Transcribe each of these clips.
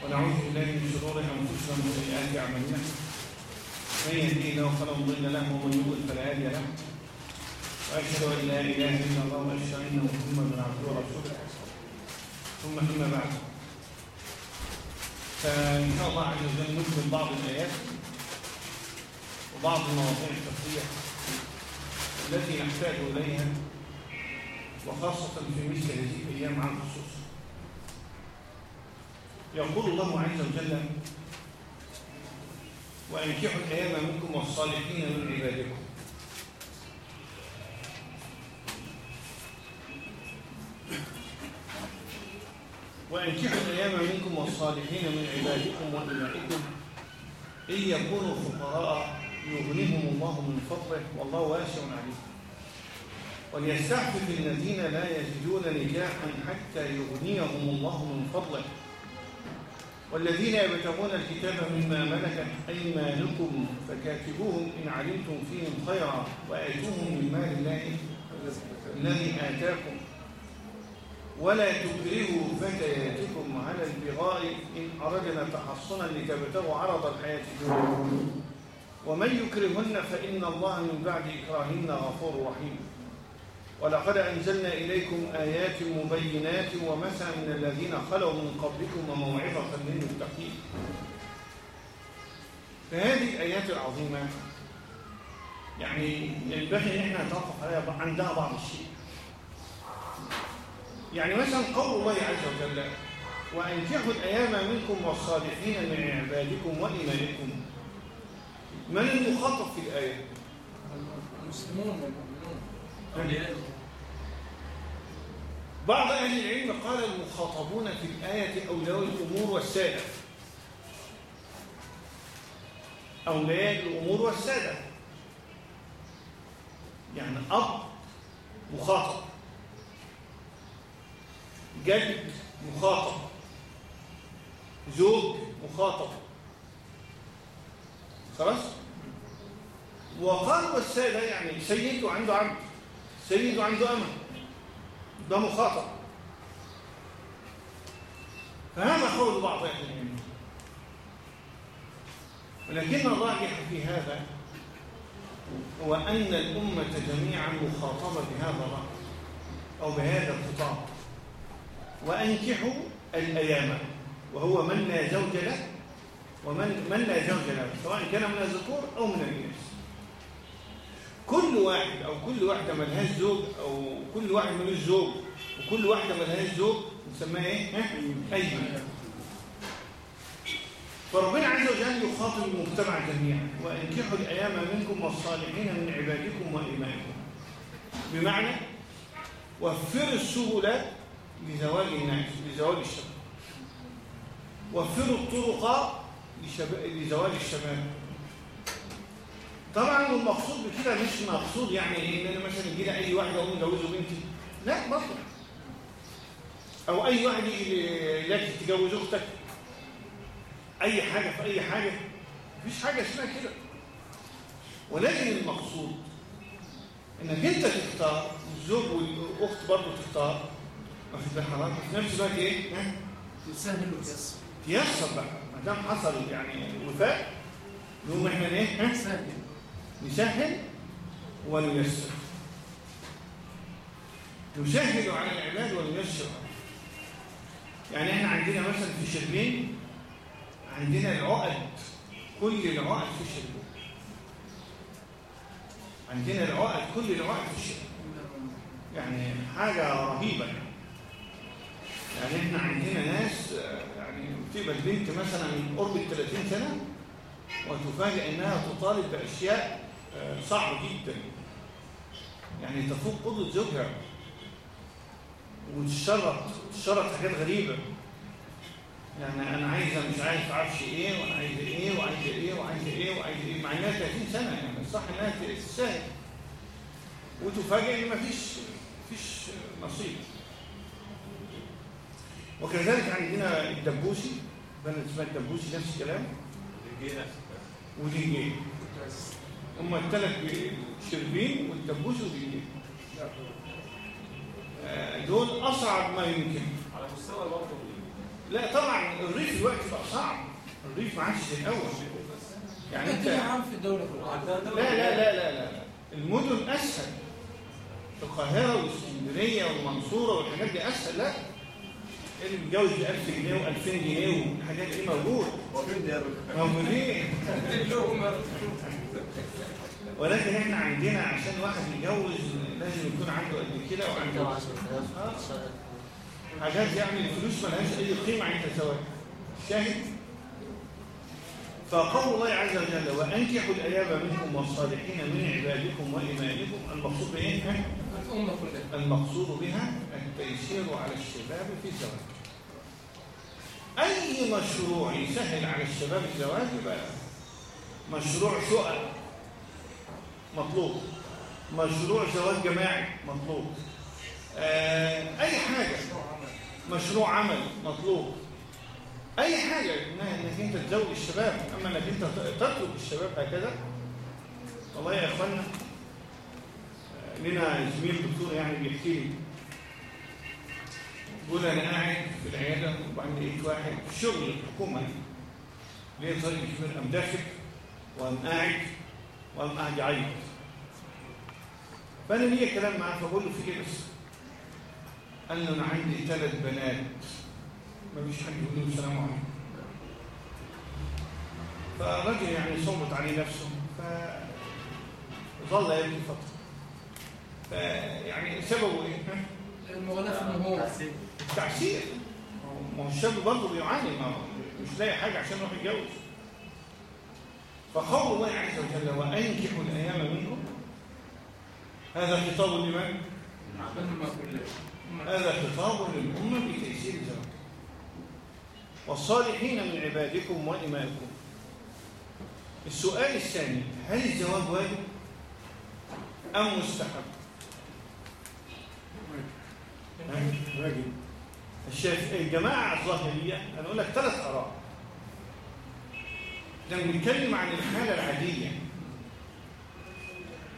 ونعوذ بالله من شرور أنفسنا ومن سيئات أعمالنا. من يهديه الله فلا مضل له ومن يضلل فلا هادي له. وأشهد أن لا إله إلا الله وأشهد أن محمدا عبده ورسوله. ثم أما بعد. فإن شاء الله عز وجل نكمل بعض الآيات وبعض المواضيع الفقهية التي نحتاج إليها وخاصة في مثل هذه الأيام عن خصوص يقول الله عز وجل وأنكحوا الأيام منكم والصالحين من عبادكم. وأنكحوا الأيام منكم والصالحين من عبادكم وإمائكم إن يكونوا فقراء يغنيهم الله من فضله والله واسع عليم. وليستعفف الذين لا يجدون نكاحا حتى يغنيهم الله من فضله والذين يبتغون الكتاب مما ملكت أيمانكم فكاتبوهم إن علمتم فيهم خيرا وآتوهم من مال الله الذي آتاكم. ولا تكرهوا فتياتكم على البغاء إن أردنا تحصنا لتبتغوا عرض الحياة الدنيا. ومن يكرهن فإن الله من بعد إكراهن غفور رحيم. ولقد أنزلنا إليكم آيات مبينات ومثلا من الذين خلوا من قبلكم وموعظة للمتقين. فهذه الآيات العظيمة يعني ينبغي أن إحنا نتوقف عليها عندها بعض الشيء. يعني مثلا قول الله عز وجل وأنكحوا الأيام منكم والصالحين من عبادكم وإيمانكم. من المخاطب في الآية؟ المسلمون. بعض أهل العلم قال المخاطبون في الآية أولياء الأمور والسادة. أولياء الأمور والسادة. يعني أب مخاطب. جد مخاطب. زوج مخاطب. خلاص؟ وقالوا السادة يعني سيد وعنده عبد سيد وعنده أمل. ده مخاطب. فهذا قول بعض أهل العلم. ولكن الراجح في هذا هو أن الأمة جميعا مخاطبة بهذا الرأي أو بهذا الخطاب. وأنكحوا الأيام. وهو من لا زوج له ومن من لا زوج له سواء كان من الذكور أو من الإناث كل واحد أو كل واحدة ملهاش زوج أو كل واحد ملوش زوج وكل واحدة ملهاش زوج نسميها إيه؟ أيمن. فربنا عز وجل يخاطب المجتمع جميعا. وأنكحوا الأيام منكم والصالحين من عبادكم وإيمانكم. بمعنى وفروا السبل لزواج الناس لزواج الشباب. وفروا الطرق لزواج الشباب. طبعا المقصود بكده مش مقصود يعني إيه؟ إن أنا مثلا يجي لي أي واحدة أقوم مجوزه بنتي. لا برضه. أو أي واحد يجي لك تجوز أختك. أي حاجة في أي حاجة. مفيش حاجة اسمها كده. ولكن المقصود إنك أنت تختار الزوج والأخت برضه تختار. واخد بالك حضرتك في نفس الوقت إيه؟ تسهل وتيسر. تيسر بقى. ما دام حصل يعني وفاء نقوم إحنا إيه؟ سهل نسهل ونيسر. نسهل على العباد ونيسر. يعني إحنا عندنا مثلا في شربين عندنا العقد كل العقد في الشربين عندنا العقد كل العقد في الشربين يعني حاجة رهيبة. يعني يعني إحنا عندنا ناس يعني بتبقى البنت مثلا من قرب ال 30 سنة وتفاجئ إنها تطالب بأشياء صعبه جدا. يعني تفوق قدره زوجها وتشرط تشرط حاجات غريبة. يعني أنا عايزة مش عارف عفش إيه وأنا عايزة إيه وعايزة إيه وعايزة إيه وعايزة إيه. مع إنها 30 سنة يعني صح إنها تستاهل. وتفاجئ إن مفيش مفيش نصيب. وكذلك عندنا الدبوسي بنت اسمها الدبوسي نفس الكلام. ودينين هم الثلاث شربين والدبوس ودينين دول أصعب ما يمكن. على مستوى برضه. لا طبعا الريف دلوقتي بقى صعب. الريف ما عادش زي الأول. يعني انت عام في الدولة لا لا لا. لا لا المدن أسهل. القاهرة والاسكندريه والمنصوره والحاجات دي أسهل. لا. اللي بيتجوز ب 1000 جنيه و2000 جنيه والحاجات دي موجود؟ موجودين. اللقمة ولكن إحنا عندنا عشان واحد يتجوز لازم يكون عنده قد كده وعنده حاجات يعني الفلوس ملهاش أي قيمة عند الزواج. شاهد؟ فقول الله عز وجل وأنكحوا الأيام منكم والصالحين من عبادكم وامائكم المقصود بإيه؟ المقصود بها التيسير على الشباب في الزواج. أي مشروع يسهل على الشباب الزواج يبقى مشروع شقق. مطلوب. مشروع زواج جماعي مطلوب. آه، أي حاجة. مشروع عمل مطلوب. أي انها إنك أنت تزوج الشباب. أما إنك أنت تترك الشباب هكذا. والله يا إخوانا آه، لنا زميل دكتور يعني بيحكي لي. بيقول أنا قاعد في العيادة وبعدين لقيت واحد. الشغل الحكومة. ليه طريق كبير قام داخل. وقام قاعد وقام قاعد يعيط فأنا ليا كلام معاه فبقول له في إيه بس؟ قال له أنا عندي ثلاث بنات. ما فيش حد يقول لهم السلام عليكم. فالراجل يعني صمت عليه نفسه. فظل يبكي فترة. فيعني سببه إيه؟ المغلاة في النمو. التعسير. ما هو الشاب برضه بيعاني ما مش لاقي حاجة عشان يروح يتجوز. فقول الله عز وجل وأنكحوا الأيام منكم هذا خطاب لمن؟ هذا خطاب للأمة بتيسير الزواج والصالحين من عبادكم وإمائكم السؤال الثاني هل الزواج واجب ام مستحب؟ واجب. الجماعة الظاهرية أنا أقول لك ثلاث آراء لما بنتكلم عن الحالة العادية.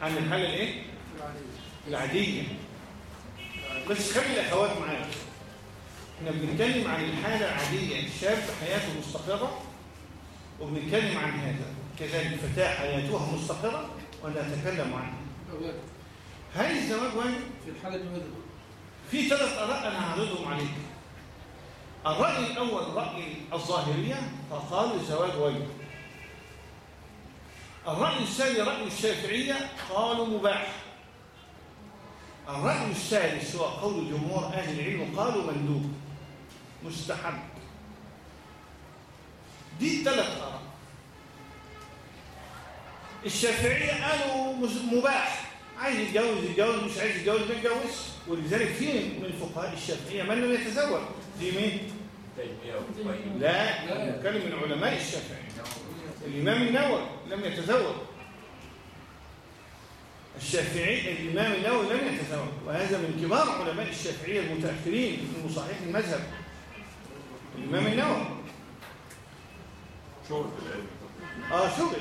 عن الحالة الإيه؟ العادية. بس خلي الأخوات معاك إحنا بنتكلم عن الحالة العادية. الشاب حياته مستقرة وبنتكلم عن هذا. كذلك فتاة حياتها مستقرة ونتكلم عنها. واجب. هل الزواج واجب؟ في الحالة دي في ثلاث آراء أنا هعرضهم عليك. الرأي الأول رأي الظاهرية فقالوا الزواج واجب الرأي الثاني رأي الشافعية قالوا مباح. الرأي الثالث هو قول جمهور أهل العلم قالوا مندوب مستحب. دي الثلاث آراء. الشافعية قالوا مباح. عايز يتجوز يتجوز مش عايز يتجوز ما يتجوزش. ولذلك في من فقهاء الشافعية من لم يتزوج؟ دي مين؟ لا. نتكلم من علماء الشافعية الإمام النووي لم يتزوج. الشافعي الإمام النووي لم يتزوج. وهذا من كبار علماء الشافعية المتأخرين من مصحح المذهب. الإمام النووي. شغل في العلم. آه شغل.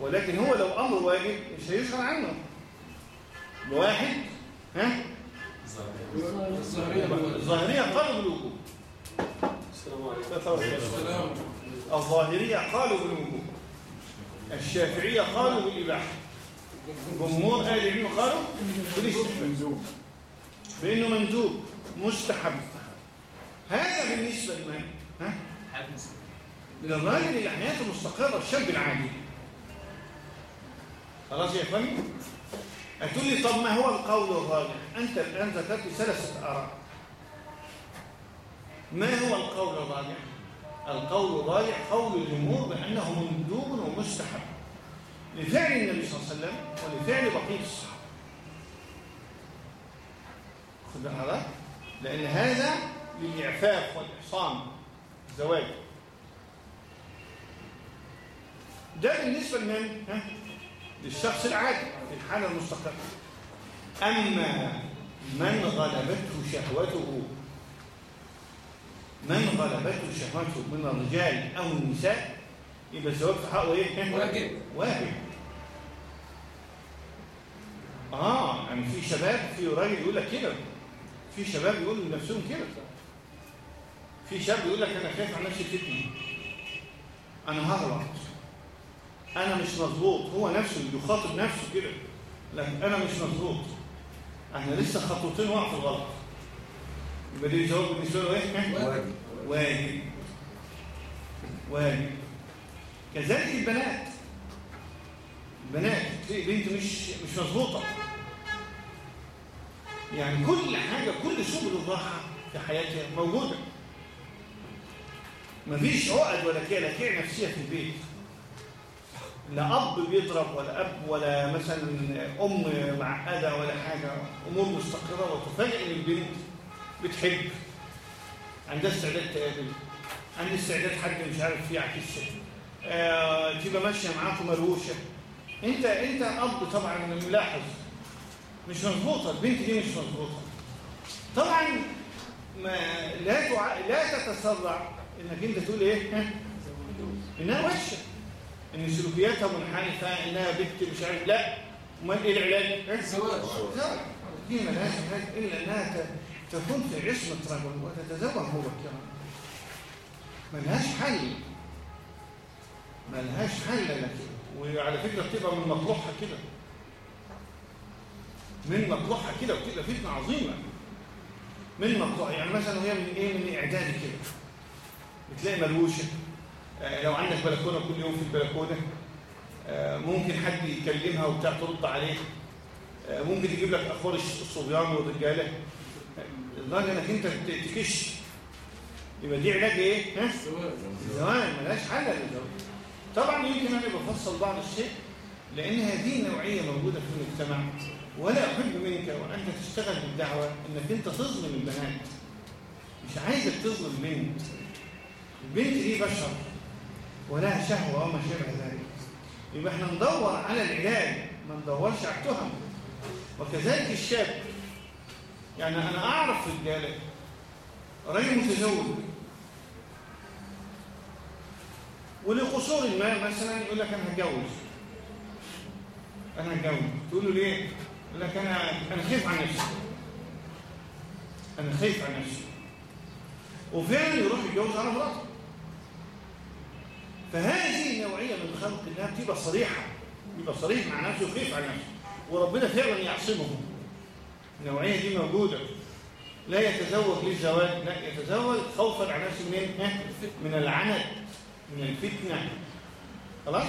ولكن هو لو أمر واجب مش هيشغل عنه. الواحد ها؟ الظاهرية قالوا بالوجوب السلام الظاهرية قالوا بالوجوب الشافعية قالوا بالإباحة. جمهور أهل العلم قالوا بالاستحباب. بأنه مندوب مستحب. هذا بالنسبة لمن؟ ها؟ للراجل اللي حياته مستقره الشاب العادي. خلاص يا إخواني؟ هتقول لي طب ما هو القول الراجح؟ أنت الآن ذكرت ثلاثة آراء. ما هو القول الراجح القول الراجح قول الجمهور بأنه مندوب ومستحب. لفعل النبي صلى الله عليه وسلم ولفعل بقية الصحابة. خد بالك لأن هذا للإعفاف والإحصان الزواج. ده بالنسبة لمن؟ للشخص العادي في الحالة المستقرة أما من غلبته شهوته من غلبته شهوته من الرجال أو النساء يبقى الزواج في حقه إيه؟ واجب. واجب آه يعني في شباب في راجل يقول لك كده. في شباب يقولوا لنفسهم كده. في شاب يقول لك أنا خايف على نفسي فتنة. أنا هغلط. أنا مش مظبوط. هو نفسه اللي بيخاطب نفسه كده. لكن أنا مش مظبوط. إحنا لسه خطوتين وقع في الغلط. يبقى دي الجواب بالنسبة له إيه واجب. واجب. واجب. كذلك البنات. البنات بنت مش مش مظبوطة. يعني كل حاجة كل سبل الراحه في حياتها موجودة. مفيش عقد ولا كلاكيع نفسية في البيت. لا أب بيضرب ولا أب ولا مثلا أم معقدة ولا حاجة أمور مستقرة وتفاجئ ان البنت. بتحب. عندها استعداد تقابل عندها استعداد حد مش عارف يعكسها آه، تبقى ماشية معاكم مروشة. انت انت أب طبعا ملاحظ. مش مظبوطة البنت دي مش مظبوطة. طبعا ما لا تع... لا تتسرع إنك أنت تقول إيه؟ ها؟ إنها وحشة. إن سلوكياتها منحرفة إنها بنت مش عارف لا. أمال إيه العلاج؟ الزواج. زواج دي ملهاش علاج إلا إنها ت- تكون في عصمه رجل وتتزوج مبكرا ملهاش حل. ملهاش حل لك وعلى فكرة بتبقى من مطلوبها كده. من مطلوبها كده وبتبقى فتنه عظيمة. من مطلوبها يعني مثلا وهي من إيه؟ من إعدادي كده. بتلاقي ملوشة. آه، لو عندك بلكونة كل يوم في البلكونة آه، ممكن حد يكلمها وبتاع ترد عليه آه، ممكن تجيب لك أخبار الصبيان والرجالة. لدرجه انك انت تكش يبقى دي علاج إيه؟ ها؟ زمان ملهاش حل طبعا يمكن أنا بفصل بعض الشيء لأن هذه النوعيه موجودة في المجتمع. ولا أحب منك وأنت تشتغل بالدعوة إنك أنت تظلم البنات. مش عايزك تظلم بنت. البنت دي بشر ولها شهوة وما شابه ذلك. يبقى إحنا ندور على العلاج ما ندورش على التهم. وكذلك الشاب. يعني أنا أعرف رجاله راجل متزوج ولقصور ما مثلا يقول لك أنا هتجوز. أنا هتجوز. تقول له ليه؟ يقول لك أنا أنا خايف على نفسي. أنا خايف على نفسي. وفعلا يروح يتجوز على مراته. فهذه النوعيه من الخلق إنها بتبقى صريحة. بيبقى صريح مع نفسه وخايف على نفسه. وربنا فعلا يعصمه. النوعية دي موجودة. لا يتزوج للزواج لا يتزوج خوفا على نفسه من إيه؟ من العنت من الفتنة. خلاص؟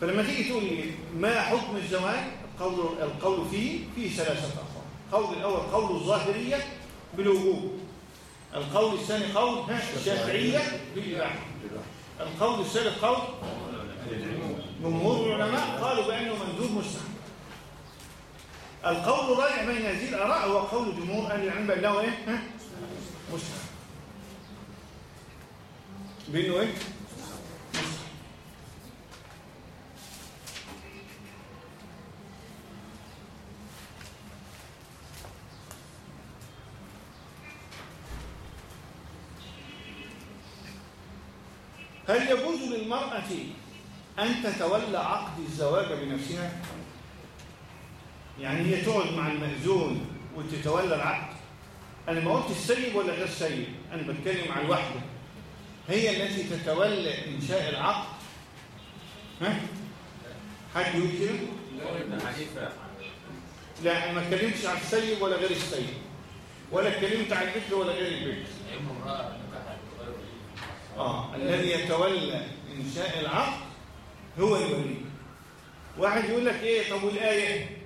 فلما تيجي تقول لي ما حكم الزواج القول القول فيه فيه ثلاثة أقوال. القول الأول قول الظاهرية بالوجوب. القول الثاني قول ها، الشافعية بالإباحة. القول الثالث قول جمهور العلماء قالوا بأنه مندوب مستحب. القول الراجع بين هذه الآراء هو قول جمهور أهل العلم بأنه إيه ها؟ مستحب إيه مستحب هل يجوز للمرأة أن تتولى عقد الزواج بنفسها؟ يعني هي تقعد مع المأذون وتتولى العقد؟ أنا ما قلت السيد ولا غير السيد، أنا بتكلم عن الواحدة. هي التي تتولى إنشاء العقد؟ ها؟ حد يقول كده؟ لا ما اتكلمتش عن السيد ولا غير السيد. ولا اتكلمت عن البكر ولا غير البكر. آه الذي يتولى إنشاء العقد هو الولي واحد يقول لك إيه طب والآية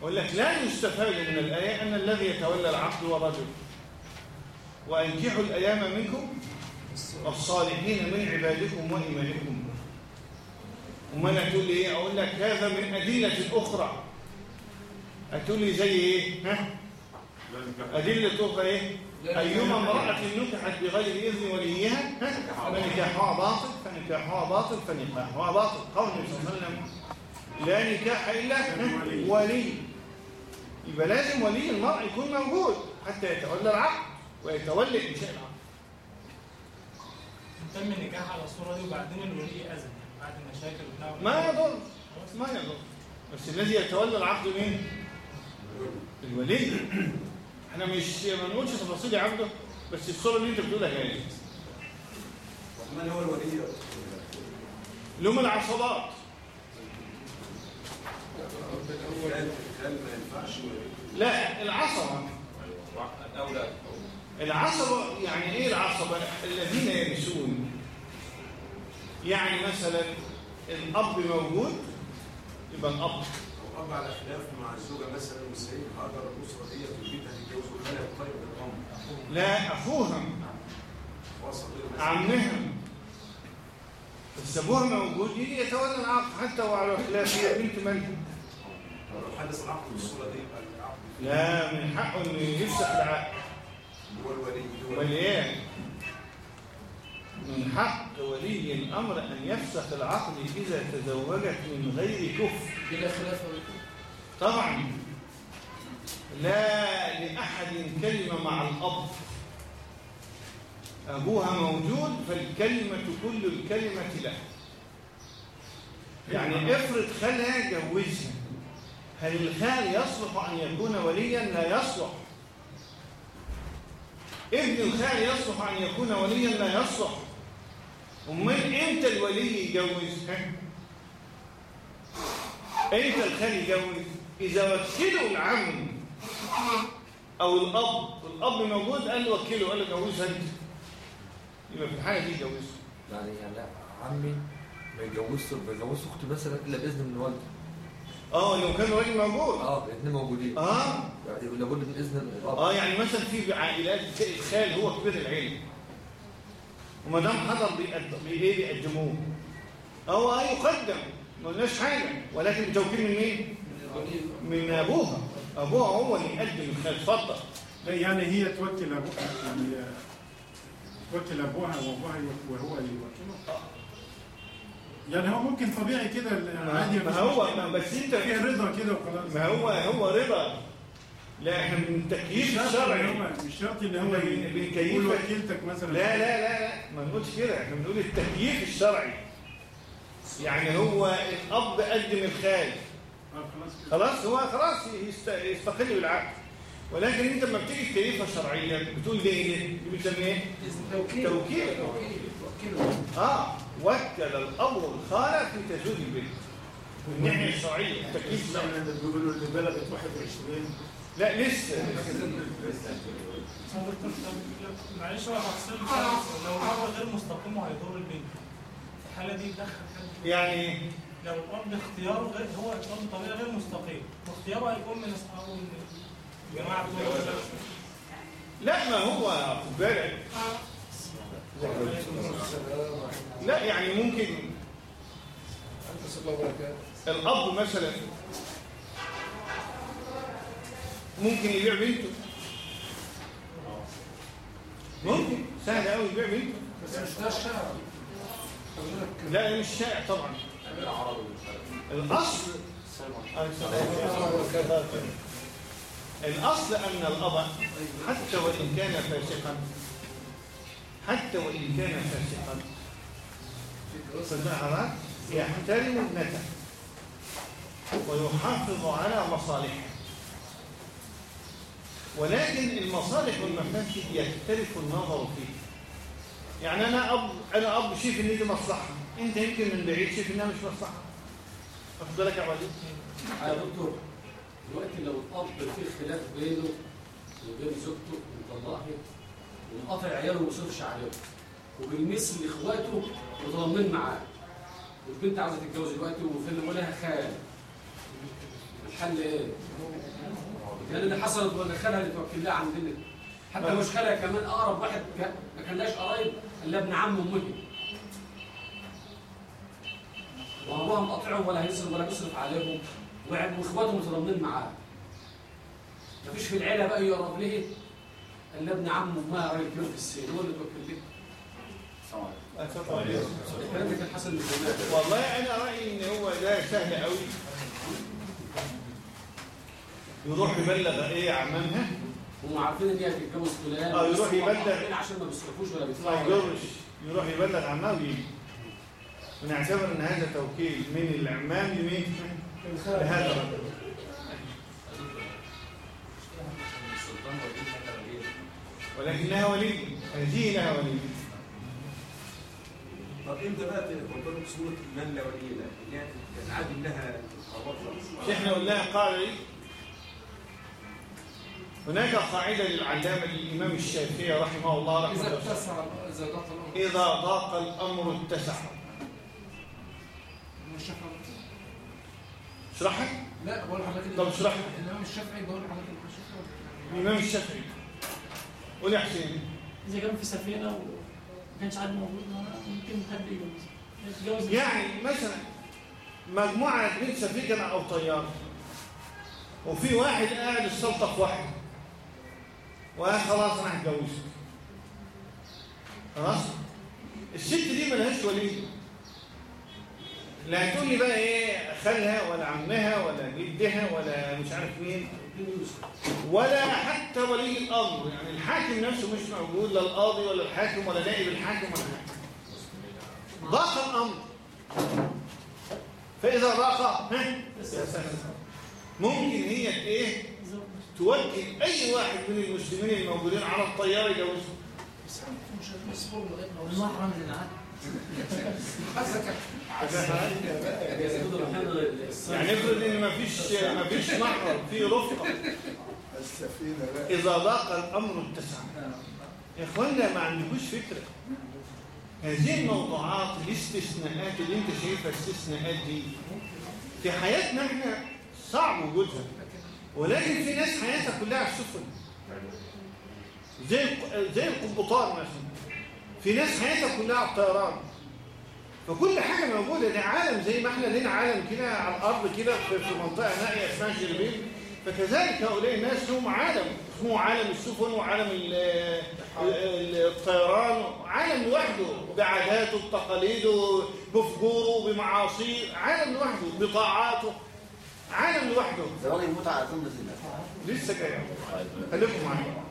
يقول لك لا يستفاد من الآية أن الذي يتولى العقد هو رجل. وأنكحوا الأيام منكم والصالحين من عبادكم وإمائكم وما أنا تقول لي إيه؟ أقول لك هذا من أدلة أخرى. هتقول لي زي إيه؟ ها؟ أدلة أخرى إيه؟ أيما امرأة نكحت بغير إذن وليها ها؟ فنكاحها باطل فنكاحها باطل فنكاحها باطل. قول صلى الله عليه وسلم لا نكاح إلا؟ ولي. يبقى لازم ولي المرأة يكون موجود حتى يتولى العقد ويتولى إنشاء العقد. تم النكاح على الصورة دي وبعدين الولي أذن بعد المشاكل بتاعه ما يضر ما يضر. بس الذي يتولى العقد مين؟ الولي. إحنا مش ما نقولش تفاصيل يا عبده بس الصورة اللي أنت بتقولها هي من هو الولي؟ اللي هم العصبات كان كان ما ينفعش لا الاولاد العصبة يعني إيه العصبة؟ الذين يرثون يعني مثلا الأب موجود يبقى الأب. وقام على خلاف مع الزوجة مثلا والسيد هاجر الاسره دي في البيت هتتجوز ولا لا طيب الام لا اخوها وصل ابوها موجود. يجي يتولى العقد حتى وعلى خلاف هي بنت ملك لو حدث العقد بالصورة دي؟ لا من حقه إنه يفسخ العقد. هو الولي هو وليه من حق ولي الأمر أن يفسخ العقد إذا تزوجت من غير كفر. بلا خلاف ولا طبعا. لا لأحد كلمة مع الأب. أبوها موجود فالكلمة كل الكلمة له. يعني افرض خالها جوزها. هل الخال يصلح أن يكون وليا؟ لا يصلح. ابن الخال يصلح أن يكون وليا؟ لا يصلح. أمال إمتى الولي يجوز ها؟ إمتى الخال يجوز؟ إذا وكلوا العم أو الأب. الأب موجود؟ قال له وكله قال له جوزها أنت. يبقى في الحاله دي جوزها يعني يعني لا عمي ما يتجوزش ما يتجوزش أختي مثلا إلا بإذن من والدي. آه لو كان الراجل موجود. آه الاثنين موجودين. آه. يعني لابد من إذن الأب. آه يعني مثلا في عائلات الخال هو كبير العيلة. وما دام حضر بيقد- بي- إيه بيقدموه. هو آه يقدم. ما قلناش حاجة. ولكن بتوكيل من مين؟ من أبوها. أبوها هو اللي يقدم الخال. اتفضل. يعني هي توكل أبوها. يعني توكل أبوها وأبوها وهو يوكله. يعني هو ممكن طبيعي كده عادي ما هو ما بس انت فيها رضا كده وخلاص. ما هو هو رضا. لا إحنا من شرط الشرعي. مش شرط إن هو. يقول وكيلتك مثلا. لا لا لا لا. ما نقولش كده. إحنا بنقول التكييف الشرعي. يعني هو الأب قدم الخال. آه خلاص هو خلاص يست- يستقل بالعقد ولكن انت لما بتيجي تكيفها شرعيا بتقول ليه إيه؟ دي بتسميه إيه؟ توكيل. توكيل. توكيل. آه. وكل الاب الخاله في تزويج البنت من الناحيه الشرعية. التكييف اللي بلغت 21 لا لسه. معلش هو تفصيل خالص. لو الاب غير مستقيم وهيضر البنت الحالة دي يدخل حد. يعني؟ لو الاب اختياره غير هو اختيار بطريقه غير مستقيم. واختياره هيكون من أصحابه. لا ما هو خد بالك لا يعني ممكن الأب مثلا ممكن يبيع بنته. ممكن سهل قوي يبيع بنته. بس مش ده الشارع لا مش شائع طبعا. الاصل الأصل أن الاب حتى وإن كان فاسقا حتى وإن كان فاسقا. فالمعرات يحترم ابنته ويحافظ على مصالحه. ولكن المصالح والمفاسد يختلف النظر فيه. يعني أنا اب أنا أب شايف ان دي مصلحة. أنت يمكن من بعيد شايف إنها مش مصلحة. واخد بالك يا عبد يا دكتور. دلوقتي لو الأب في خلاف بينه وبين زوجته ومطلقها ومقاطع عياله وما يصرفش عليهم وبالمثل لاخواته وضامن معاه والبنت عاوزة تتجوز دلوقتي وفين ولها خال. الحل إيه؟ يعني ده حصلت ولا خالها اللي توكل لها عندنا حتى مش خالها كمان أقرب واحد ما كانلاش قرايب إلا ابن عم امه وابوها مقاطعهم ولا هيصرف ولا بيصرف عليهم. واخواتهم متضامنين معاه. مفيش في العيلة بقى يقرب ليه؟ الا ابن عم امها راجل كبير في السن هو اللي توكل ليه الكلام ده كان حصل والله أنا رأيي إن هو ده سهل قوي يروح يبلغ إيه عمامها هم عارفين إن هي هتتجوز فلان. آه، يروح يبلغ. عشان ما بيصرفوش ولا ما بيدفعوا ولا يضرش يروح يبلغ عماه ويجي ونعتبر إن هذا توكيل. من العمام لمين؟ لهذا الرجل. السلطان ولي هذه لها ولي. طب إمتى بقى تنطبق سوره من لا ولي له؟ اللي هي تنعدم لها إحنا قلناها قاعدة إيه هناك قاعدة للعلامة الإمام الشافعي رحمه الله رحمة إذا الله. اتسع إذا ضاق الأمر. اتسع اشرحها لا بقول لحضرتك طب اشرحها الإمام الشافعي بقول لحضرتك الامام الشافعي قول يا حسين إذا كان في سفينة وما كانش حد موجود ممكن حد يجوز يتجوز. يعني مثلا مجموعة راكبين سفينه أو طياره وفي واحد قاعد السلطة في واحد. وقال خلاص أنا هتجوزك. خلاص؟ الست دي ملهاش ولي. لا هتقول لي بقى إيه خالها ولا عمها ولا جدها ولا مش عارف مين. ولا حتى ولي الأمر. يعني الحاكم نفسه مش موجود لا القاضي ولا الحاكم ولا نائب الحاكم ولا حاجة ضاق الأمر. فإذا ضاق ممكن هي إيه؟ توكل أي واحد من المسلمين الموجودين على الطياره ما المحرم للعدل يعني افرض إن مفيش مفيش محرم في رفقة. إذا ضاق الأمر اتسع. يا إخوانا ما عندكوش فكرة. هذه الموضوعات الاستثناءات اللي أنت شايفها استثناءات دي في حياتنا إحنا صعب وجودها. ولكن في ناس حياتها كلها على السفن. زي زي القبطان مثلا. في ناس حياتها كلها على الطيران فكل حاجة موجودة ده عالم زي ما إحنا لنا عالم كده على الأرض كده في منطقة نائية اسمها جربين فكذلك هؤلاء الناس لهم عالم اسمه عالم السفن وعالم ال- ال- الطيران. عالم لوحده بعاداته بتقاليده بفجوره بمعاصيه. عالم لوحده بطاعاته. عالم لوحده. زواج المتعة الناس لسه جاي. خليكم معايا.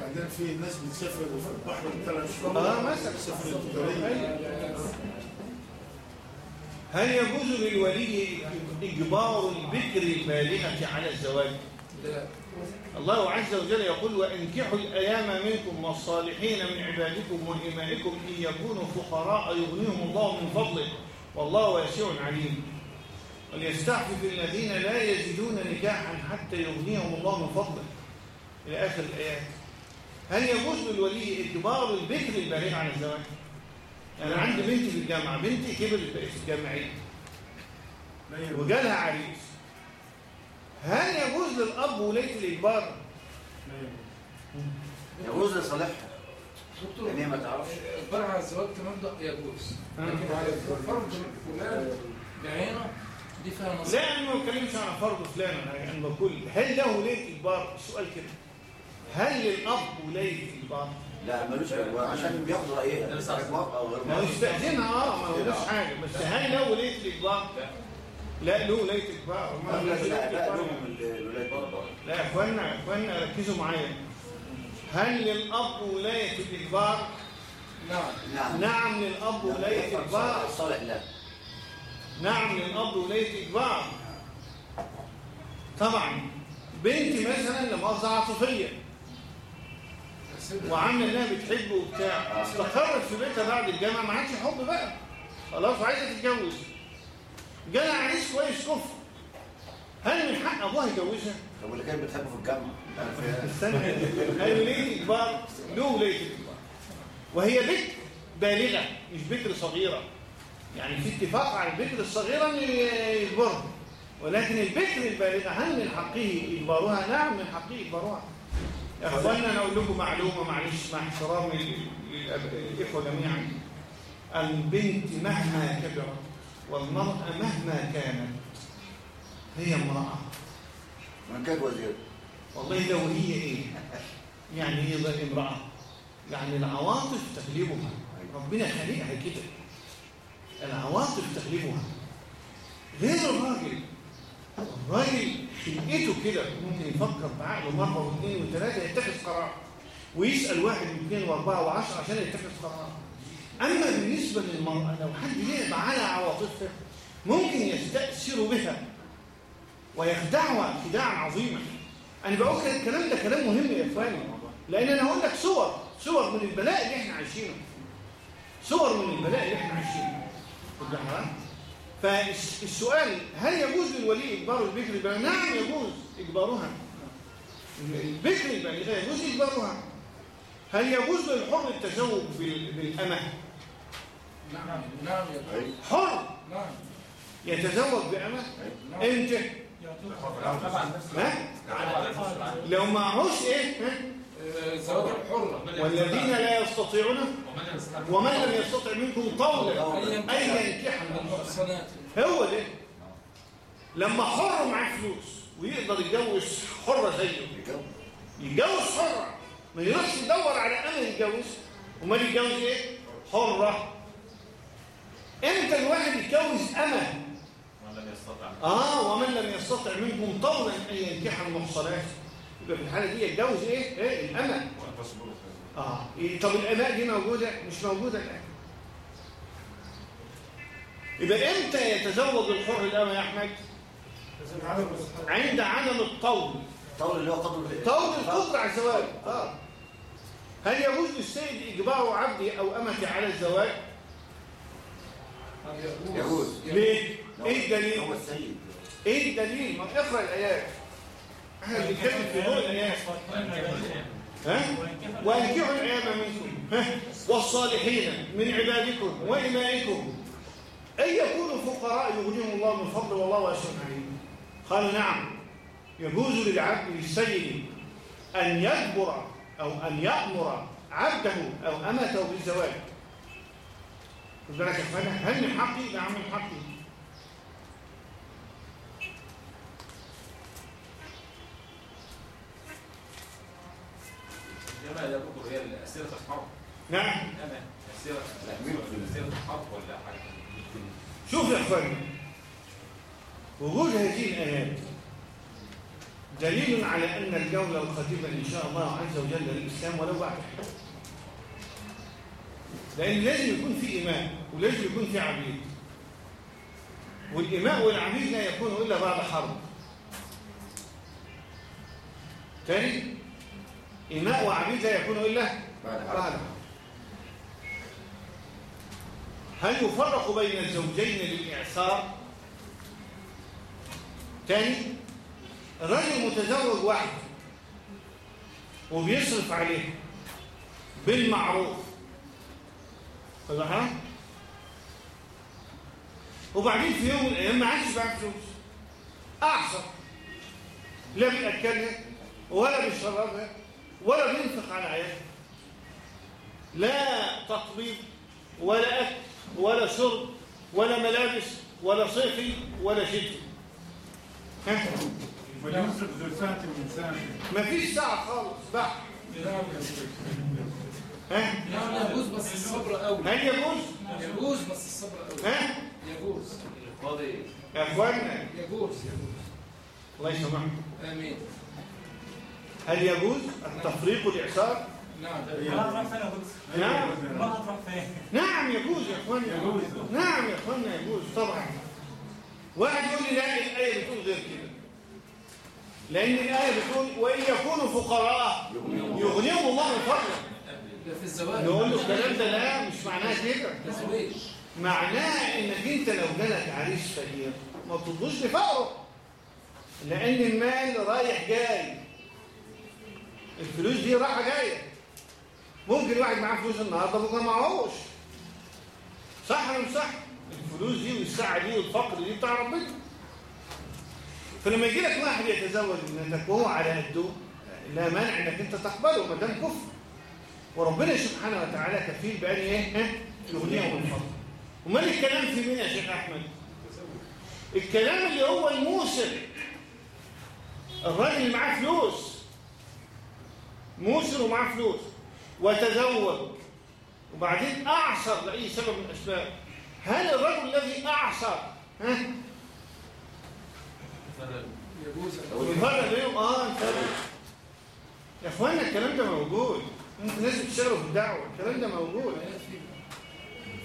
بعدين في ناس بتسافر في البحر ثلاث شهور آه مثلا سفر تجارية هل يجوز للولي إجبار البكر البالغة على الزواج؟ لا. الله عز وجل يقول وأنكحوا الأيام منكم والصالحين من عبادكم وإمائكم إن يكونوا فقراء يغنيهم الله من فضله والله واسع عليم. وليستعفف الذين لا يجدون نكاحا حتى يغنيهم الله من فضله. إلى آخر الآيات. هل يجوز للولي اجبار البكر البالغ على الزواج؟ أنا عندي بنتي في الجامعة بنتي كبرت بقت في يجوز. وجالها عريس. هل يجوز للأب ولايه الإجبار؟ لا يجوز. يجوز لصالحها. دكتور يعني هي ما تعرفش. البرع على الزواج كمبدأ يجوز. آه. لكن على فرض فلان بعينه دي فيها نص لا أنا ما بتكلمش عن فرض فلان أنا بقول هل له ولايه إجبار؟ السؤال كده. هل للاب ولايه اجبار لا ملوش عشان بياخدوا رأيها موافقة أو غير موافقة يستأذنها آه ما هوش حاجة. بس هل له ولايه الاجبار لا له ولايه اجبار ما لا لا لا. لهم الولايات برضه. لا يا إخوانا يا إخوانا ركزوا معايا. هل للأب ولايه الاجبار نعم. نعم نعم للاب ولايه اجبار الصالح لا. نعم للأب ولاية إجبار طبعا بنتي مثلا لمؤاخذة عاطفية. وعاملة إنها بتحبه وبتاع. استقرت في بيتها بعد الجامعة ما عادش حب بقى. خلاص وعايزة تتجوز. جالها عريس كويس كفر. هل من حق أبوها يجوزها؟ طب واللي كانت بتحبه في إيه؟ استنى. هي ولاية إجبار؟ له ولاية إجبار. وهي بكر بالغة مش بكر صغيرة. يعني في اتفاق على البكر الصغيرة إن يجبرها. ولكن البكر البالغة هل من حقه إجبارها؟ نعم من حقه إجبارها يا أخوانا أنا أقول لكم معلومة معلش مع احترامي للإخوة جميعا. البنت مهما كبرت والمرأة مهما كانت هي امرأة. من كان وزير والله لو هي إيه؟ يعني هي بقى امرأة. يعني العواطف تغلبها. ربنا خلقها كده. العواطف تغلبها. غير الراجل. الراجل خلقته كده ممكن يفكر بعقله مرة واثنين وثلاثة يتخذ قرار ويسأل واحد واثنين وأربعة وعشرة عشان يتخذ قرار. أما بالنسبة للمرأة لو حد لعب على عواطفها ممكن يستأثر بها ويخدعها خداعا عظيما. أنا بقول الكلام ده كلام مهم يا إخواني لأن أنا هقول لك صور صور من البلاء اللي إحنا عايشينه. صور من البلاء اللي إحنا عايشينه؟ فالسؤال هل يجوز للولي إجبار البكر البالغ نعم يجوز إجبارها. البكر البالغه يجوز إجبارها. هل يجوز للحر التزوج بال- بالأمة؟ نعم نعم. حر نعم يتزوج بامه إمتى طبعا ها؟ لو معهوش إيه ها؟ الحرة والذين لا يستطيعون ومن لم يستطع منكم طولا. أن أي ينكح المحصنات. هو ده. لما حر معاه فلوس ويقدر يتجوز حرة زيه. يتجوز حرة. ما يروحش يدور على أمل يتجوز امال يتجوز إيه؟ حرة. إمتى الواحد يتجوز أمل؟ آه ومن لم يستطع منكم طولا أن ينكح المحصنات. يبقى في الحالة دي يتجوز إيه؟ إيه؟ الامل آه. إيه طب الأماء دي موجودة؟ مش موجودة الان يبقى إمتى يتزوج الحر الامه يا أحمد؟ عند عدم الطول. الطول اللي هو قدر طول القدره على الزواج. آه. هل يجوز للسيد إجبار عبده أو امته على الزواج؟ يجوز. ليه؟ إيه الدليل؟ هو السيد. إيه الدليل؟ ما اقرأ الآيات. إحنا بنتكلم في ها وانكحوا الأيام منكم ها؟ والصالحين من عبادكم وإمائكم أن يكونوا فقراء يغنيهم الله من فضل والله واسع عليم قالوا نعم يجوز للعبد للسيد أن يجبر أو أن يأمر عبده أو أمته بالزواج خد بالك هل من حقي؟ نعم من حقي إنما يا دكتور هي أسئلة الحرب. نعم. أسئلة أسئلة الحرب. ولا حاجة؟ شوف يا اخوانا وجود هذه الآيات دليل على أن الجولة القادمة إن شاء الله عز وجل للإسلام ولو بعد لأن لازم يكون في إمام ولازم يكون في عبيد. والإماء والعبيد لا يكونوا إلا بعد حرب. تاني إماء وعبيد لا يكونوا إلا بعد بعد. هل يفرق بين الزوجين للإعصار؟ تاني الرجل متزوج واحد وبيصرف عليه بالمعروف. صح وبعدين في يوم من الأيام ما عادش معاه فلوس. اعصر لا بياكلها ولا بيشربها ولا بينفق على عيالها لا تطبيب ولا أكل ولا شرب ولا ملابس ولا صيفي ولا شتوي ها؟ ولينفق ذو ساعة من ساعته مفيش ساعة خالص بحر. ها؟ نعم يجوز بس الصبر قوي هل يجوز؟ يجوز بس الصبر قوي ها؟ يجوز. يا اخوانا يجوز يجوز. الله يسامحكم. آمين. هل يجوز التفريق والإعصار؟ نعم؟ نعم؟ نعم يجوز يا اخوانا يجوز. نعم يا اخوانا يجوز طبعا. واحد يقول لي لا الآية بتقول غير كده. لأن الآية بتقول وإن يكونوا فقراء يغنيهم الله من فضله. ده في الزواج. نقول له الكلام ده لا مش معناه كده. تزويج معناه انك انت لو جالك عريس فقير ما تطلبوش لفقره لأن المال رايح جاي. الفلوس دي رايحة جاية. ممكن واحد معاه فلوس النهارده بكرة معهوش. صح ولا مش صح؟ الفلوس دي والساعة دي والفقر دي بتاع ربنا. فلما يجي لك واحد يتزوج ابنتك وهو على قده لا مانع إنك أنت تقبله ما دام كفر. وربنا سبحانه وتعالى كفيل بان إيه؟ يغنيه من فضله امال الكلام في مين يا شيخ أحمد؟ الكلام اللي هو الموسر الراجل معاه فلوس. موسر ومعاه فلوس. وتزوج. وبعدين أعصر لأي سبب من الأسباب. هل الرجل الذي أعصر ها؟ يجوز. يفرق بينهم آه يا اخوانا الكلام ده موجود. أنتوا ناس بتشتغلوا في الدعوة. الكلام ده موجود.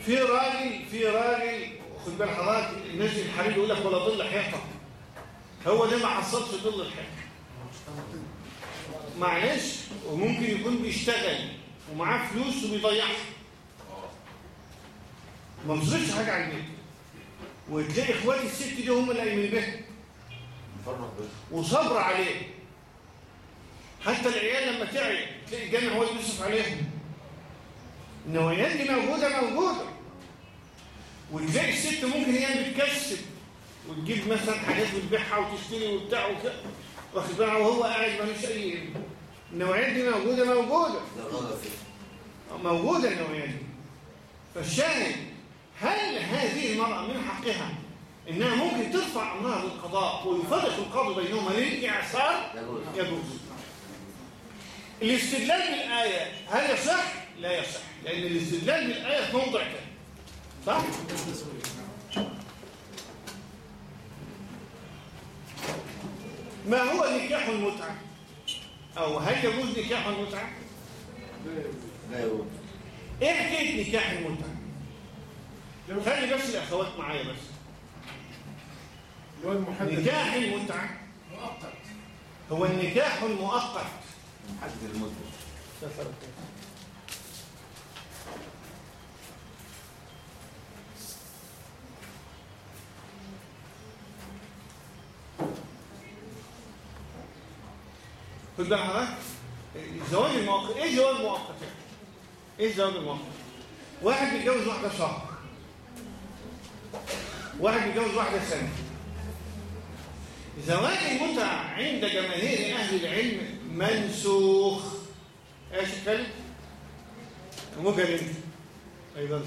في راجل في راجل خد بال حضرتك الناس الحريم يقول لك ولا ظل حيطة. هو ده ما حصلش ظل الحيطة. معلش وممكن يكون بيشتغل ومعاه فلوس وبيضيعها. ما بيصرفش حاجة على البيت وتلاقي اخوات الست دي هم اللي قايمين بيها. وصبر عليه حتى العيال لما تعي تلاقي الجامع هو اللي بيصرف عليهم النوعيات دي موجودة موجودة. وتلاقي الست ممكن هي اللي بتكسب وتجيب مثلا حاجات وتبيعها وتشتري وبتاع وكده. واخد وهو قاعد ملوش أي النوعيات دي موجودة موجودة. ده غلط فيه موجودة النوعية دي. فالشاهد هل هذه المرأة من حقها إنها ممكن ترفع أمرها للقضاء ويفرق القاضي بينهما للإعصار؟ يجوز. الاستدلال بالآية هل يصح؟ لا يصح لأن الاستدلال بالآية في موضع تاني صح؟ ما هو نكاح المتعة؟ أو هل يجوز نكاح المتعة؟ لا يجوز. إيه حكايه نكاح المتعة؟ خلي بس الأخوات معايا بس. نكاح المتعة مؤقت. هو النكاح المؤقت. محدد المدة. خد بالك حضرتك الزواج المؤقت إيه الزواج المؤقت؟ إيه الزواج المؤقت واحد بيتجوز واحدة شهر واحد بيتجوز واحدة سنة. زواج المتعة عند جماهير أهل العلم منسوخ. إيش الكلمة؟ انت أيضا.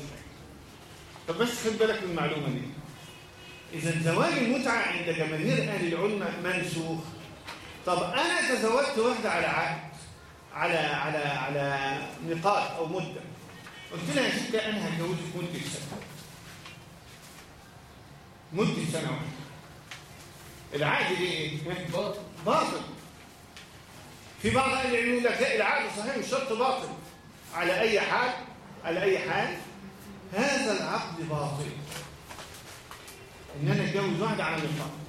طب بس خد بالك من المعلومة دي. إذا زواج المتعة عند جماهير أهل العلم منسوخ. طب أنا تزوجت واحدة على عقد على على على نقاط أو مدة. قلت لها يا ستة أنا هتجوزك مدة سنة. مدة سنة واحدة. العقد دي إيه؟ باطل. باطل. في بعض أهل العلم يقول لك لا العقد صحيح مش شرط باطل. على أي حال على أي حال هذا العقد باطل. إن أنا أتجوز واحدة على نقاط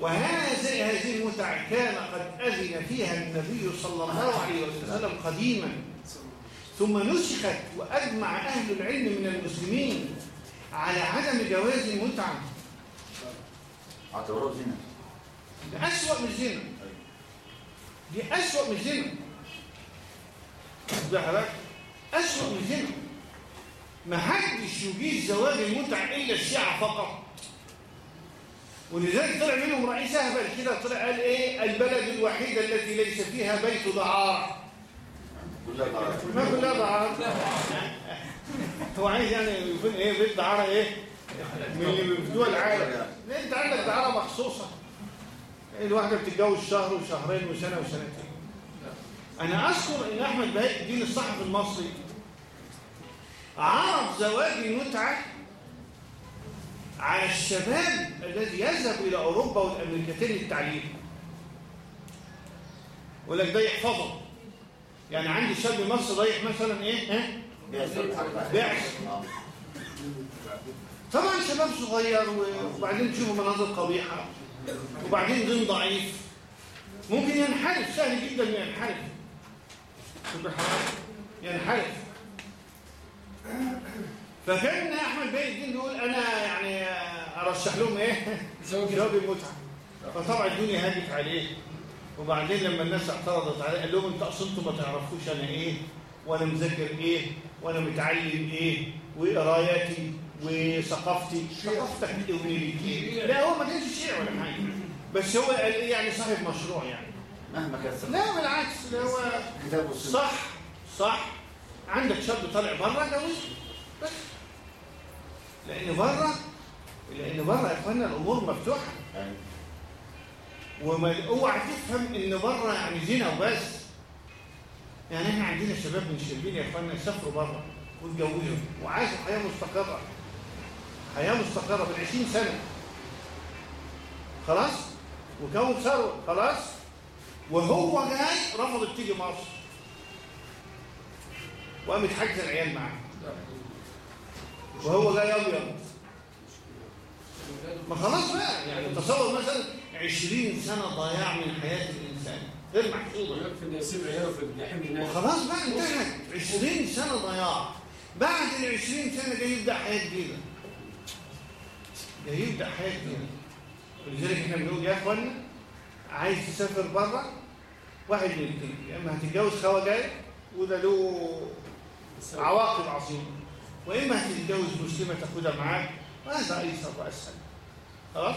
وهذه هذه المتعة كان قد أذن فيها النبي صلى الله عليه وسلم قديما. ثم نسخت وأجمع أهل العلم من المسلمين على عدم جواز المتعة. اعتبروه زنا. ده أسوأ من الزنا دي أسوأ من الزنا ده حضرتك أسوأ من الزنا ما حدش يجيز زواج المتعة إلا الشيعة فقط. ولذلك طلع منهم رئيس اهبل كده طلع قال إيه؟ البلد الوحيده التي ليس فيها بيت دعاره كلها تعرف ما كلها دعاره هو عايز يعني يكون إيه؟ بيت دعاره إيه؟ من اللي في دول العالم. أنت عندك دعاره مخصوصة. الواحدة بتتجوز شهر وشهرين وسنة وسنتين. أنا أذكر إن أحمد بهاء الدين الصحفي المصري عرض زواج المتعه على الشباب الذي يذهب إلى أوروبا والأمريكتين للتعليم يقول لك ده يحفظه. يعني عندي شاب مصري رايح مثلا إيه؟ ها بعث. طبعا شباب صغير وبعدين تشوفوا مناظر قبيحة وبعدين دين ضعيف. ممكن ينحرف سهل جدا ينحرف. ينحرف. فكان أحمد بيه الدين بيقول أنا يعني أرشح لهم إيه؟ زواج جواب المتعه فطبعا الدنيا هاجت عليه. وبعدين لما الناس اعترضت عليه قال لهم انت أصلا أنتوا ما تعرفوش أنا إيه وأنا مذاكر إيه وأنا متعلم إيه وقراياتي وثقافتي. ثقافتك إيه؟ ونيلتي لا هو ما كانش شيعي ولا حاجة. بس هو قال إيه؟ يعني صاحب مشروع يعني. مهما كان سبب. لا بالعكس ده هو صح صح. عندك شاب طالع بره جوزه بس لأن بره لأن بره يا إخوانا الأمور مفتوحة. يعني وما اوعى تفهم إن بره يعني زنا وبس. يعني إحنا عندنا شباب من الشربين يا إخوانا يسافروا بره ويتجوزوا وعاشوا حياة مستقرة. حياة مستقرة من 20 سنة. خلاص؟ وكون ثروه خلاص؟ وهو جاي رفضت تيجي مصر. وقامت حاجزه العيال معاه. وهو جاي ابيض ما خلاص بقى يعني تصور مثلا 20 سنة ضياع من حياة الإنسان. غير هناك. وخلاص بقى انتهت. 20 سنة ضياع. بعد ال 20 سنة جاي يبدأ حياة جديدة. جاي يبدأ حياة جديدة. ولذلك إحنا بنقول يا اخوانا عايز تسافر بره؟ واحد من الاثنين يا إما هتتجوز خواجاي وده له عواقب عظيمة. واما هتتجوز مسلمة تاخدها معاك وهذا ايسر وأسهل. خلاص؟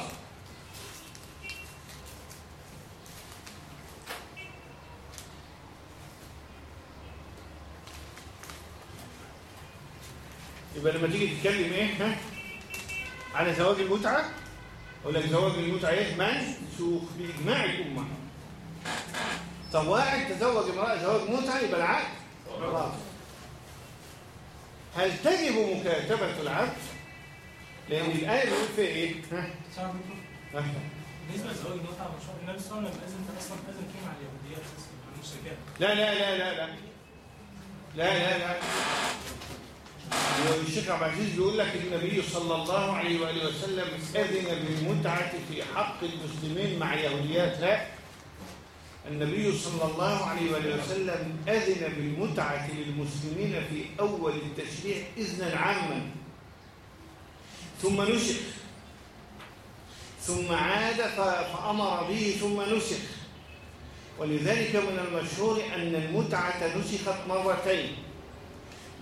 يبقى لما تيجي تتكلم إيه ها؟ على زواج المتعة أقول لك زواج المتعة إيه؟ منسوخ باجماع الامة طب واحد تزوج امرأة زواج متعة يبقى العقد باطل هل تجب مكاتبة العقد؟ لأن الآية بيقول فيها إيه؟ ها؟ بالنسبة لزواج المتعة مشروع النبي صلى الله عليه وسلم اذن أصلا اذن فيه مع اليهوديات أصلاً، مع المشركات لا لا لا لا لا. لا لا لا. الشيخ عبد العزيز بيقول لك النبي صلى الله عليه وآله وسلم اذن بالمتعة في حق المسلمين مع اليهوديات. لا النبي صلى الله عليه وسلم أذن بالمتعة للمسلمين في أول التشريع اذنا عاما. ثم نسخ. ثم عاد ف- فأمر به ثم نسخ. ولذلك من المشهور أن المتعة نسخت مرتين.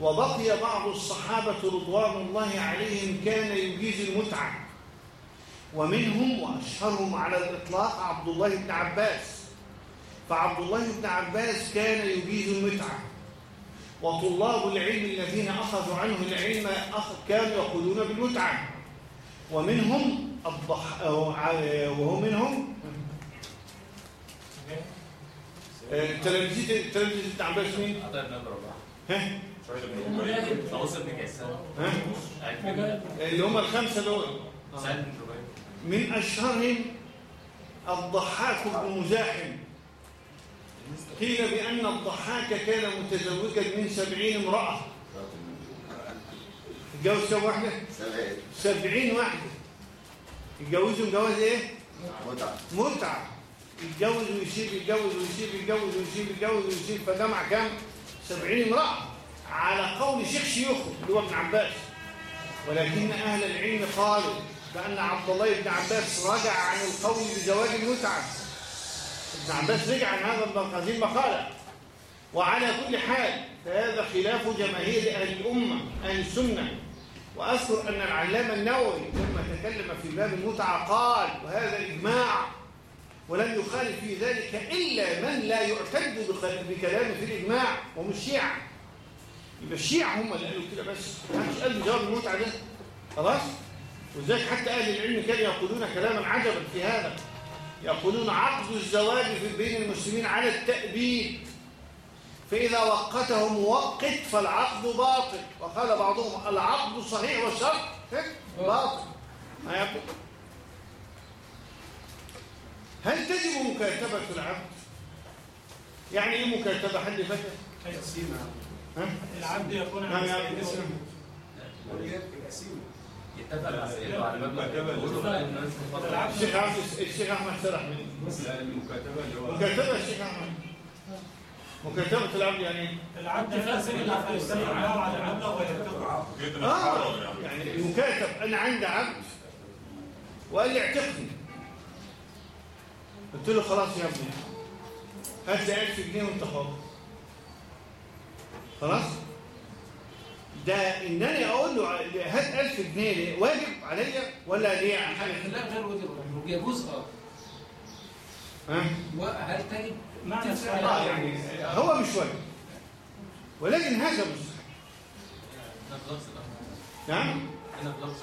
وبقي بعض الصحابة رضوان الله عليهم كان يجيز المتعة. ومنهم وأشهرهم على الإطلاق عبد الله بن عباس. فعبد الله بن عباس كان يجيز المتعة. وطلاب العلم الذين أخذوا عنه العلم كانوا يقولون بالمتعة. ومنهم الضح... وهو منهم تلاميذ تلاميذ ابن عباس مين؟ عطاء بن ابي رباح ها؟ اللي هم الخمسة دول. من أشهرهم الضحاك بن مزاحم. قيل بأن الضحاك كان متزوجا من سبعين امرأة. اتجوز كم واحدة؟ سلام سبعين واحدة. اتجوزهم جواز إيه؟ متعة. متعة. يتجوز ويسيب يتجوز ويسيب يتجوز ويسيب يتجوز ويسيب فجمع كام؟ سبعين امرأة. على قول شيخ شيوخه اللي هو ابن عباس. ولكن أهل العلم قالوا بأن عبد الله بن عباس رجع عن القول بزواج المتعة. ابن عباس رجع عن هذا هذه المقالة وعلى كل حال فهذا خلاف جماهير أهل الأمة أهل السنة. وأذكر أن العلامة النووي لما تكلم في باب المتعة قال وهذا إجماع ولم يخالف في ذلك إلا من لا يعتد بكلامه في الإجماع ومش الشيعة. يبقى الشيعة هم اللي قالوا كده بس. محدش قال بجواب المتعة ده. خلاص؟ وذلك حتى أهل العلم كانوا يقولون كلاما عجبا في هذا؟ يقولون عقد الزواج في بين المسلمين على التأبيد فإذا وقته موقت فالعقد باطل وقال بعضهم العقد صحيح والشرط باطل ما يقول هل تجب مكاتبة العبد؟ يعني إيه مكاتبة حد فاكر؟ ها؟ العبد يكون سيده اسم. الشيخ عبد الشيخ احمد سرح مني المكاتبه اللي هو مكاتبة الشيخ احمد مكاتبة العبد يعني إيه؟ العبد العبد يستمع معه على مبلغ ويتفق آه يعني المكاتب أنا عندي عبد وقال لي اعتقني قلت له خلاص يا ابني هات لي 1000 جنيه وانت حر خلاص ده إنني أقول له هات 1000 جنيه؟ واجب عليا ولا ليه حاجة لا غير واجب. يجوز آه ها؟ وهل تجب معنى آه السؤال يعني. هو مش واجب. ولكن هذا مستحب نعم؟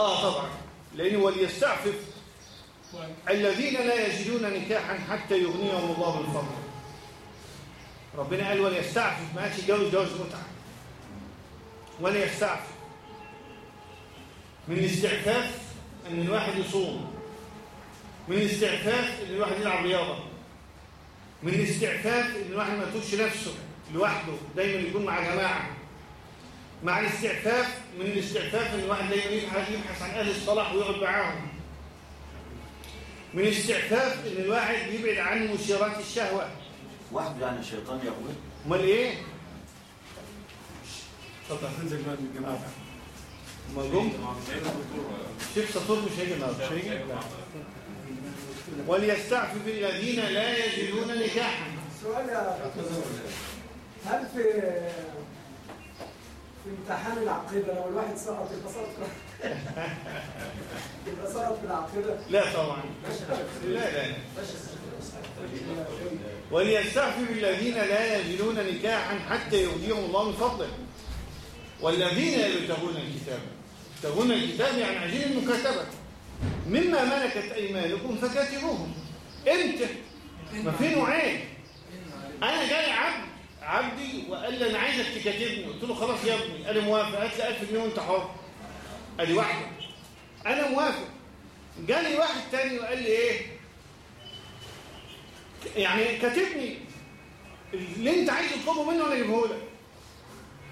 آه طبعا. لأنه وليستعفف الذين لا يجدون نكاحا حتى يغنيهم الله من فضله. ربنا قال وليستعفف ما قالش يتجوز جواز متعة. وليستعفف من الاستعفاف إن الواحد يصوم. من الاستعفاف إن الواحد يلعب رياضة. من الاستعفاف إن الواحد ما يتوش نفسه لوحده دايما يكون مع جماعة. مع الاستعفاف من الاستعفاف إن الواحد دايما يبحث عن أهل الصلاح ويقعد معاهم. من الاستعفاف إن الواحد يبعد عن مثيرات الشهوة. وحده يعني الشيطان يقول أمال إيه؟ اتفضل هننزل بقى من الجماعة. ما جم؟ الشيخ سطور مش هيجي النهارده مش هيجي؟ لا. وليستعفف الذين لا يجدون نكاحا سؤال يا هل في في امتحان العقيدة؟ لو الواحد سقط يبقى سقط في- يبقى سقط في العقيدة؟ لا طبعا. لا لا وليستعفف الذين لا يجدون نكاحا حتى يغنيهم الله من فضله. والذين يبتغون الكتاب. يبتغون الكتاب يعني عايزين المكاتبة. مما ملكت أيمانكم فكاتبوهم. إمتى ما في نوعين. أنا جاي عبد عبدي وقال لي أنا عايزك تكاتبني. قلت له خلاص يا ابني. قال لي موافق. هات لي 1000 جنيه وأنت حر. أدي واحدة. أنا موافق. جالي واحد تاني وقال لي إيه؟ يعني كاتبني. اللي أنت عايز تطلبه منه أنا اجيبه لك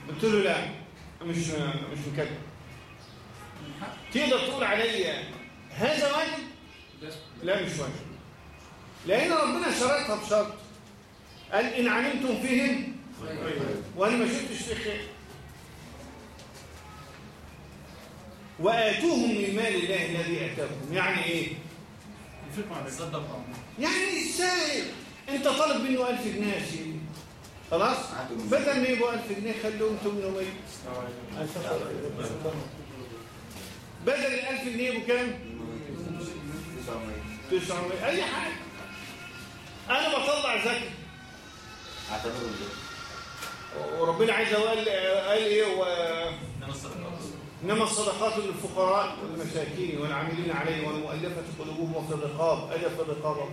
قلت له لا. مش مش مكاتب تقدر تقول عليا هذا واجب؟ لا مش واجب. لأن ربنا شرطها بشرط. قال إن علمتم فيهم وأنا ما شفتش في خير. وآتوهم من مال الله الذي آتاكم. يعني إيه؟ صدق يعني إزاي أنت طالب منه 1000 جنيه خلاص؟ بدل ما يبقوا 1000 جنيه خلوهم 800 بدل ال 1000 جنيه يبقوا كام 900 أي حاجة. أنا بطلع زكاة. اعتبره وربنا عايز قال قال إيه؟ و إنما الصدقات. للفقراء والمساكين والعاملين عليه والمؤلفة قلوبهم وفي الرقاب. أجل في الرقاب؟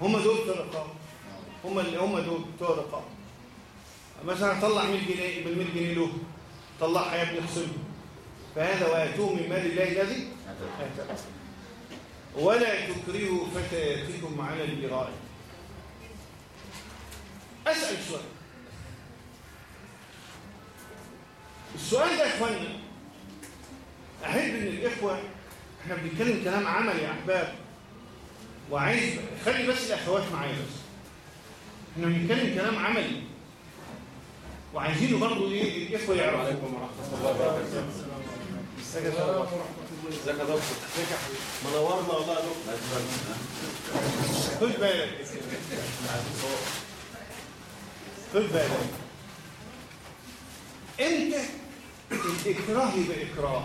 هم دول في الرقاب. هم اللي هم دول بتوع الرقاب. مثلا طلع 100 جنيه بال 100 جنيه له. طلعها يا ابني اقسمه فهذا واتوه من مال الله الذي ولا تكرهوا فتياتكم على البراء أسأل سؤال. السؤال ده يا اخوانا أحب إن الإخوة إحنا بنتكلم كلام عملي يا أحباب. وعايز خلي بس الأخوات معايا بس. إحنا بنتكلم كلام عملي. وعايزينه برضه إيه الإخوة يعرفوا عليكم ورحمة الله وبركاته. ازيك يا شباب؟ ازيك يا دكتور منورنا والله يا دكتور. خد بالك. خد بالك. إمتى الإكراه يبقى إكراه.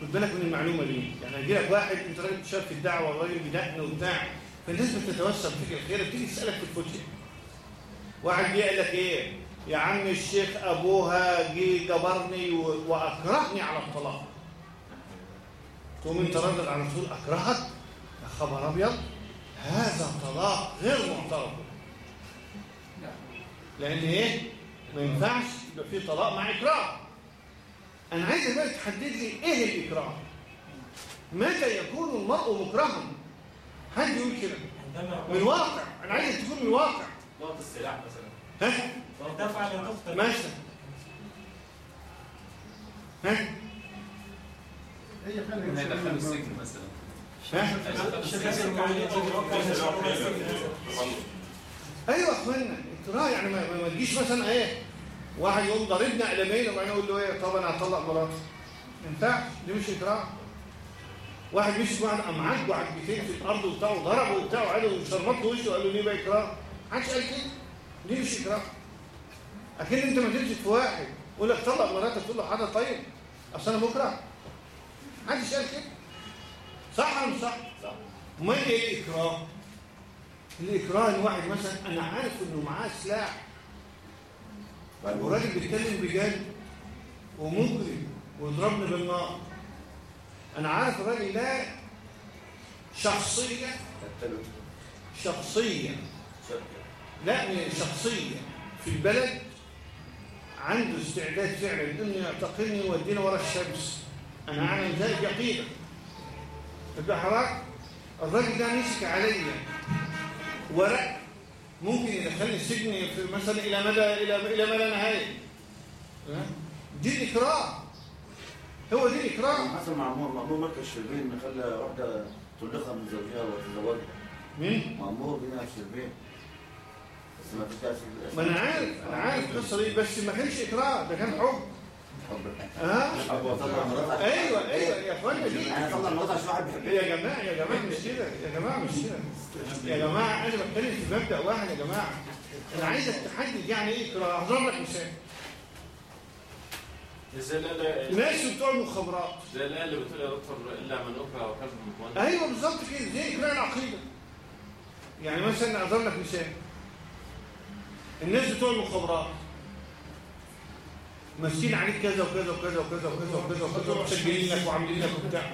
خد بالك من المعلومة دي. يعني هيجي لك واحد أنت راجل بتشارك في الدعوة وراجل بدقن وبتاع. فالناس بتتوسم فيك الخير بتيجي تسألك في الفتيه واحد جه قال لك إيه؟ يا عم الشيخ أبوها جه جبرني وأكرهني على الطلاق. تقوم أنت راجل على طول أكرهك؟ يا خبر أبيض هذا طلاق غير معترف. لأن إيه؟ ما ينفعش يبقى في طلاق مع إكراه. أنا عايزك بقى تحدد لي إيه الإكراه. متى يكون المرء مكرها؟ حد يقول كده. من الواقع. أنا عايزك تكون من الواقع. نقط السلاح مثلا. ها؟ تفعل تختر مثلا ها؟ هيدخلوا السجن مثلا. ها؟ أيوه اخوانا اكراه يعني ما, تجيش مثلا إيه؟ واحد يقوم ضاربنا قلمين وبعدين يقول له إيه طب أنا هطلق مراتي ما ينفعش دي مش اكراه واحد مش واحد قام عاجبه عجبتين في الأرض وبتاع وضربه وبتاع وقعد وشربط له وشه وقال له ليه بقى اكراه؟ محدش قال كده دي مش اكراه أكيد أنت ما تمسك في واحد. يقول لك طلق مراتك تقول له حاجة طيب. أصل أنا مكره محدش قال كده. صح ولا مش صح؟ صح. امال إيه الإكراه؟ الإكراه إن واحد مثلا أنا عارف إنه معاه سلاح. والراجل بيتكلم بجد ومجرم ويضربني بالنار. أنا عارف الراجل ده شخصية. شخصية. لا شخصيه في البلد عنده استعداد فعلا انه يعتقلني ويوديني ورا الشمس. أنا أعلم ذلك يقينا. حضرتك الراجل ده مسك عليا ورق ممكن يدخلني السجن في مثلا إلى مدى إلى إلى ما لا نهايه ها؟ دي الاكراه هو دي الاكراه حصل مع مأمور مأمور مركز شربين خلى واحدة تطلقها من زوجها وتزوجها. مين؟ مأمور بما في البيت بس ما فيش تأثير ما أنا عارف أنا عارف القصة دي بس ما كانش اكراه ده كان حب. ها حب مراتك أيوه أيوه يا اخوانا دي أنا طلع مراتك عشان واحد بيحبني. يا جماعة يا جماعة مش كده يا جماعة مش كده. يا جماعة أنا بتكلم في مبدأ واحد يا جماعة. أنا عايزك تحدد يعني إيه اكراه هضرب لك مثال. الناس بتوع المخابرات. زي الآية اللي بتقول يا دكتور إلا من أكره وكلب مطمئن أيوه بالظبط كده. زي اكراه العقيدة؟ يعني مثلا اضرب لك مثال. الناس بتوع المخابرات ماسكين عليك كذا وكذا وكذا وكذا وكذا وكذا وكذا ومسجلين لك وعاملين لك وبتاع.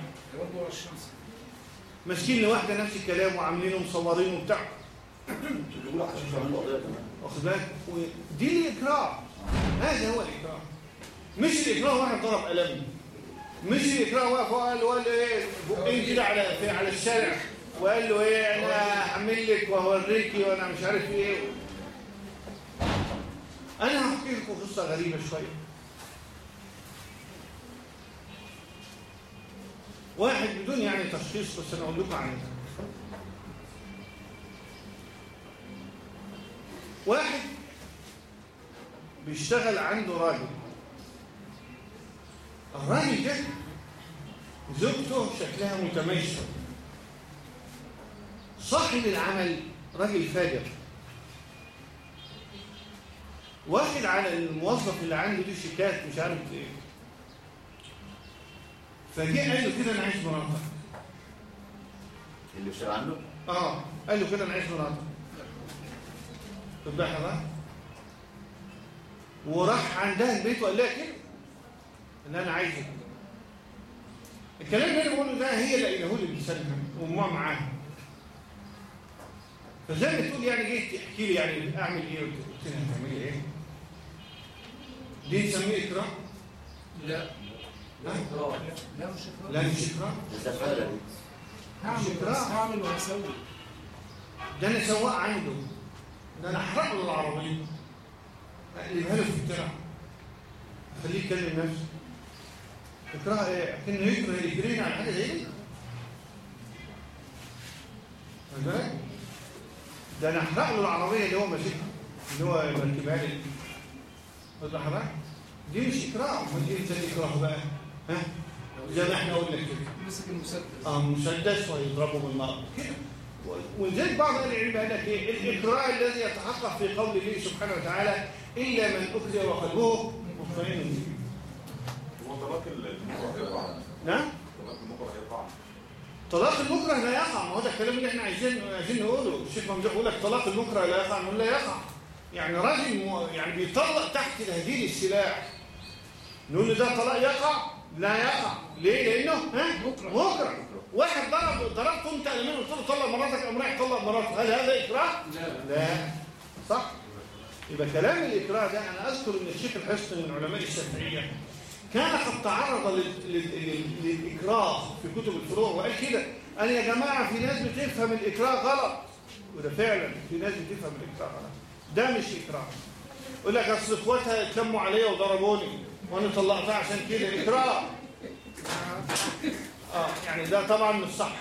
ماسكين لواحده نفس الكلام وعاملينه ومصورينه وبتاع. واخد بالك؟ ودي الإكراه. هذا هو الإكراه. مش الإكراه واحد ضرب قلم مش الإكراه واقف وقال وقال إيه؟ بقين كده على على الشارع. وقال له إيه؟ أنا هحمل لك وهوريكي وأنا مش عارف إيه. أنا هحكي لكم قصة غريبة شوية. واحد بدون يعني تشخيص بس أنا أقول لكم عنه واحد بيشتغل عنده راجل. الراجل ده زوجته شكلها متميزة صاحب العمل راجل فاجر. واخد على الموظف اللي عنده دي شيكات مش عارف إيه. فجه قال له كده أنا عايز مراتك اللي بيشتغل عنده؟ آه قال له كده أنا عايز مراتك تبقى بقى. وراح عندها البيت وقال لها كده إن أنا عايزك. الكلام اللي أنا بقوله ده هي اللي قايله لي بلسانها وامها معاها. فزي ما تقول يعني جيت تحكي لي يعني أعمل إيه قلت لها هتعملي إيه؟ دي نسميه اكراه لا؟ لا. مش إكراه. لا مش اكراه الزفاله دي هعمل بس هعمل وهسوي ده أنا سواق عنده. ده أنا أحرق له العربية. أقلبها له في الترع أخليه يتكلم نفسه. اكره إيه كانه يكره يجرينا على حاجة زي دي؟ ده أنا أحرق له العربية اللي هو ماسكها اللي هو مركبها لي حضرتك دي مش اكراه امال إيه تاني اكراه بقى. ها؟ زي ما إحنا قلنا كده مسك المسدس. آه مسدس ويضربه بالنار. كده ولذلك بعض أهل العلم قال لك إيه؟ الاكراه الذي يتحقق في قول الله سبحانه وتعالى إلا من اكره وقلبه مطمئن به. هو طلاق المكره يقع نعم طلاق المكره يقع طلاق المكره لا يقع. ما هو ده الكلام اللي إحنا عايزين عايزين نقوله. الشيخ ممدوح يقول لك طلاق المكره لا يقع نقول لا يقع. يعني راجل يعني بيطلق تحت تهديد السلاح. نقول له ده طلاق يقع؟ لا يقع. ليه؟ لأنه ها؟ مكره. مكره. واحد ضرب ضربته انت قلمين قلت له طلق مراتك قام رايح طلق مراته. هل هذا إكراه؟ لا. لا. صح؟ يبقى كلام الإكراه ده أنا أذكر أن الشيخ الحسن من علماء الشافعية كان قد تعرض لل- لل- لل- للإكراه في كتب الفروع وقال كده. قال يا جماعة في ناس بتفهم الإكراه غلط. وده فعلا في ناس بتفهم الإكراه غلط. ده مش إكراه يقول لك أصل إخواتها اتلموا عليا وضربوني وأنا طلقتها عشان كده إكراه آه. يعني ده طبعا مش صح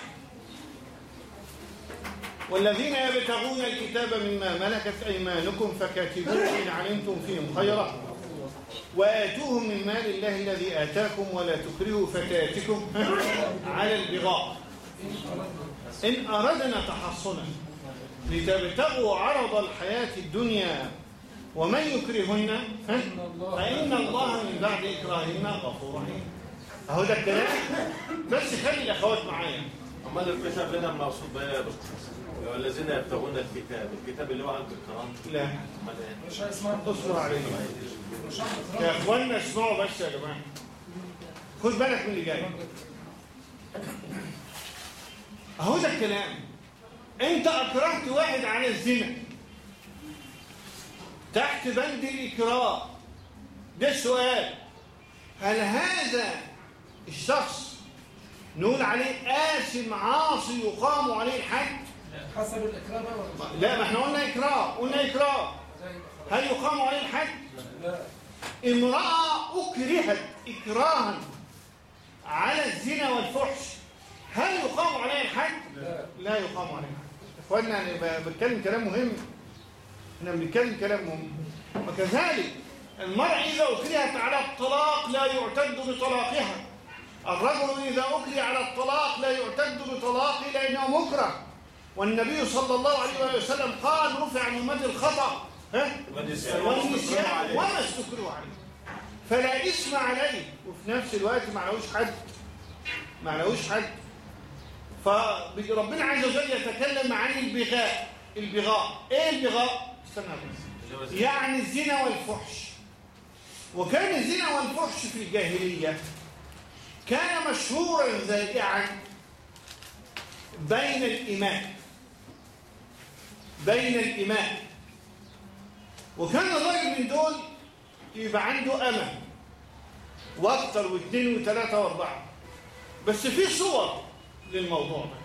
والذين يبتغون الكتاب مما ملكت أيمانكم فكاتبوه إن علمتم فيهم خيرا وآتوهم من مال الله الذي آتاكم ولا تكرهوا فتاتكم على البغاء. إن أردنا تحصنا. لتبتغوا عرض الحياة الدنيا ومن يكرهن؟ فإن الله من بعد إكراههن غفور رحيم. أهو ده الكلام. بس خلي الأخوات معايا. أمال الكتاب هنا المقصود بها يا دكتور؟ والذين يبتغون الكتاب. الكتاب اللي هو عند القرآن لا. إيه؟ مش هيسمع اصبر هعرف يا إخوانا اسمعوا بس يا جماعة. خد بالك من اللي جاي. أهو ده الكلام. انت اكرهت واحد على الزنا. تحت بند الإكراه. ده السؤال هل هذا الشخص نقول عليه آثم عاصي يقام عليه الحد حسب ولا لا ما إحنا قلنا إكراه. قلنا إكراه. هل يقام عليه الحد لا. امرأة أكرهت إكراها على الزنا والفحش. هل يقام عليها الحد؟ لا. لا يقام عليها. الحد اخوانا أنا ب- بتكلم كلام مهم. إحنا بنتكلم كلام مهم. وكذلك المرأة إذا أكرهت على الطلاق لا يعتد بطلاقها. الرجل إذا أكره على الطلاق لا يعتد بطلاقه لأنه مكره. والنبي صلى الله عليه وسلم قال رفع عن أمتي الخطأ. والنسيان وما استكروا عليه. فلا اسم عليه. وفي نفس الوقت ما عليهوش حد. ما عليهوش حد. فربنا عز وجل يتكلم عن البغاء. البغاء. إيه البغاء؟ استنى بس يعني الزنا والفحش. وكان الزنا والفحش في الجاهلية كان مشهورا ذائعا بين الإماء بين الإماء وكان الراجل من دول يبقى عنده أمة وأكتر واثنين وثلاثة وأربعة. بس في صور للموضوع ده.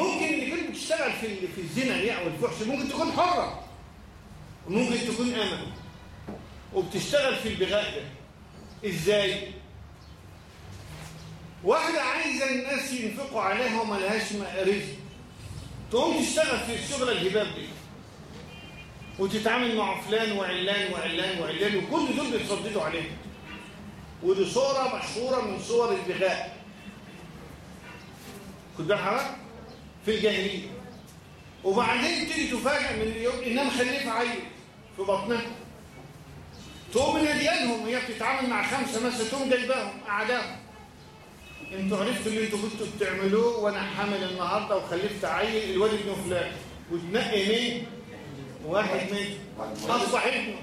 ممكن اللي كانت بتشتغل في في الزنا دي أو الفحش ممكن تكون حرة. وممكن تكون امه وبتشتغل في البغاء ده. إزاي؟ واحدة عايزة الناس ينفقوا عليها وما لهاش رزق. تقوم تشتغل في الشغله الهباب دي. وتتعامل مع فلان وعلان وعلان وعلان وكل دول بيتصددوا عليها. ودي صورة مشهورة من صور البغاء. خد بالك حضرتك في الجاهليه وبعدين تيجي تفاجئ من اليوم إنها مخلفة عيل في بطنها. تقوم ناديانهم وهي بتتعامل مع خمسة مثلا تقوم جايباهم قعداهم أنتوا عرفتوا اللي أنتوا كنتوا بتعملوه وأنا حامل النهارده وخلفت عيل الواد ابن فلان. وتنقي مين؟ واحد مين؟ اصبح ابنه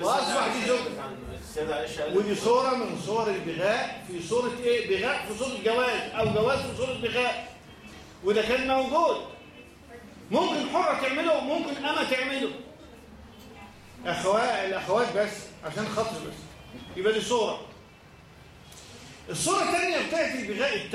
واصبح دي قالت ودي صورة من صور البغاء في صورة إيه؟ بغاء في صورة جواز أو جواز في صورة بغاء. وده كان موجود. ممكن حرة تعمله وممكن أما تعمله. أخوات الأخوات بس عشان خاطر بس. يبقى دي صورة. الصورة الثانية بتاعت البغاء